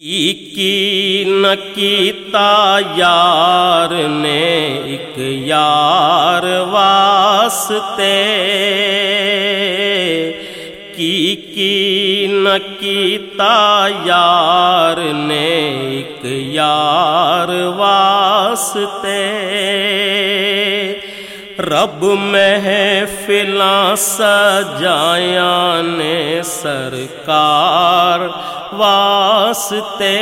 کی نہ کیتا یار نے ایک یار واسطے کی کی نہ کیتا یار نے ایک یار واسطے رب محفلاں سجایا نے سرکار واسطے۔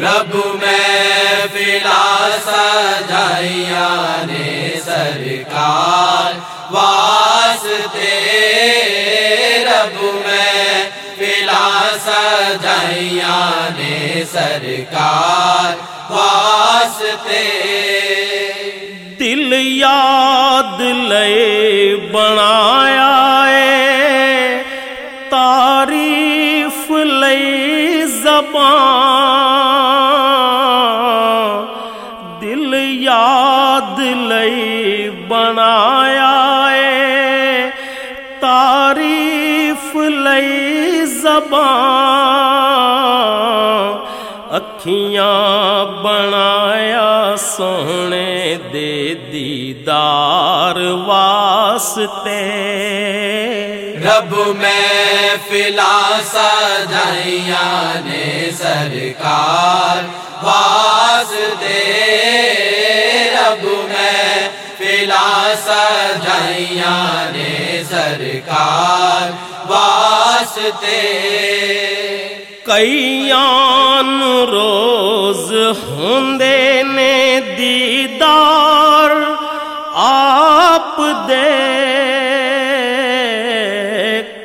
رب میں فلا سجائیا نے سرکار۔ واسطے رب میں فلا سجائیا نے سرکار۔ واسطے دل یاد لے بنایا دل یاد لے بنایا ہے تعریف لے زبان، اکھیاں بنایا سونے دے دیدار واسطے۔ رب میں فلا سجائیا نے سرکار واسطے۔ رب میں فلا نے سرکار واسطے۔ کئیان روز ہوندے نے دیدار آپ دے۔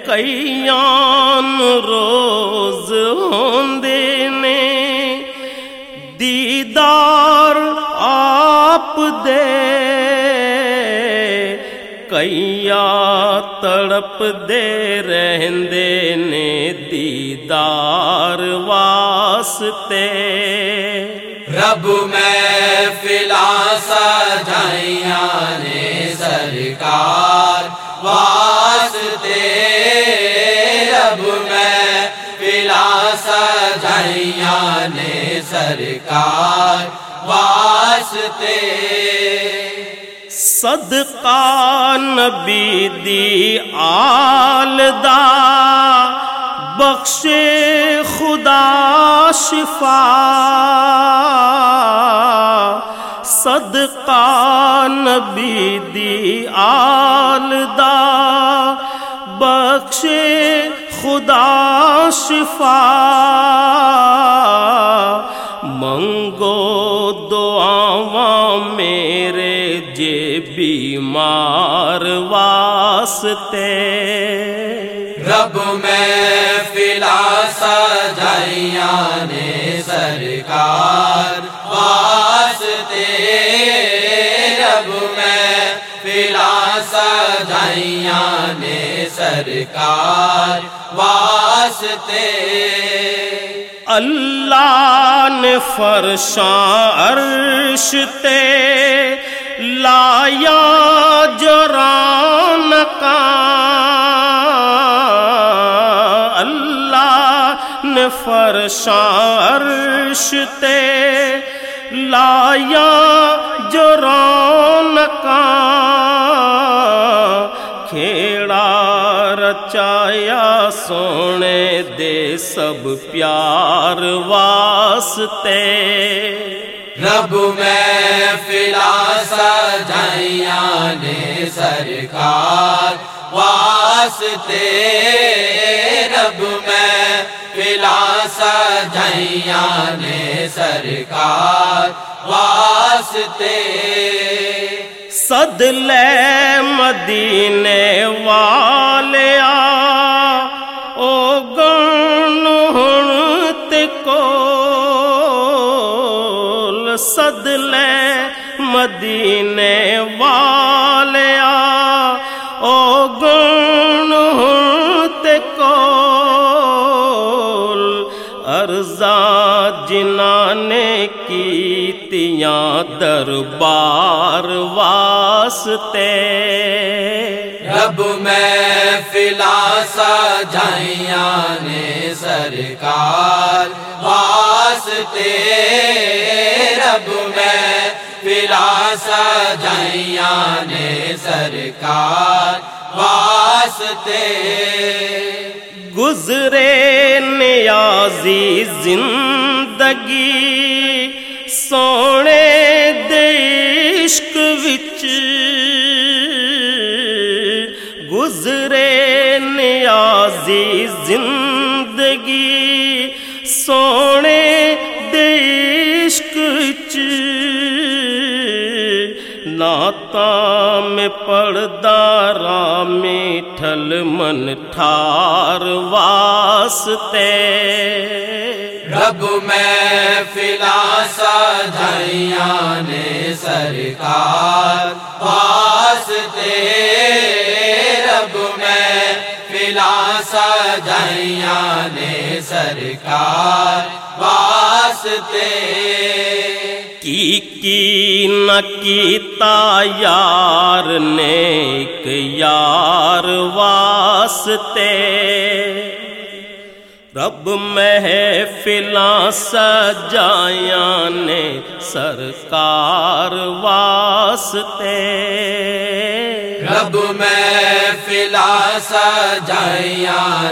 کئیان روز ہوندے دے کئیا تڑپ دے رہندے نے دیدار واسطے رب میں فلا سجائیا نے سرکار واسطے رب میں فلا سجائیا نے سرکار واسطے۔ صدقہ نبی دی آل دا بخشے خدا شفا۔ صدقہ نبی دی آل دا بخشے خدا شفا۔ بیمار واسطے۔ رب میں فلا سجائیا نے سرکار واسطے۔ رب میں فلا سجائیا نے سرکار واسطے۔ اللہ نے فرشاں عرش تے لایا جران کا۔ اللہ نے فرشاں عرش تے لایا جران کا۔ کھیڑا رچایا سونے دے سب پیار واسطے۔ رب میں فلا سجائیا نے سرکار، واسطے رب میں پلا سجائیا نے سرکار، واسطے۔ صد لے مدینے والے آ سد لے مدینے والیا۔ او گن کول ارزاں جنہاں نے کیتیاں دربار واسطے۔ رب میں فلا سجائیاں نے سرکار واسطے۔ رب میں فلا سجائیاں نے سرکار واسطے گزرے نیازی زندگی سونے دشک وچ گزرے نیازی زندگی ناتا میں پڑدارا میٹھل من ٹھار واسطے رب میں فلا سجائیاں نے سرکار واسطے رب میں فلا سجائیاں نے سرکار واسطے کی کی نہ کیتا یار نیک یار واسطے۔ رب محفلاں سجایاں نے سرکار واسطے۔ رب میں فلا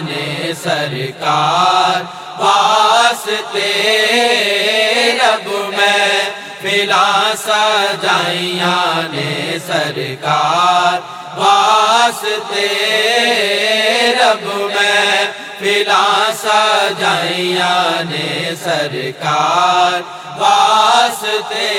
نے سرکار واسطے۔ رب میں فلا سجائیاں نے سرکار واسطے رب میں فلا سجائیاں نے سرکار واسطے